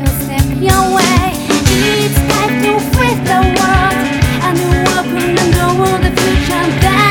It's like the world the future.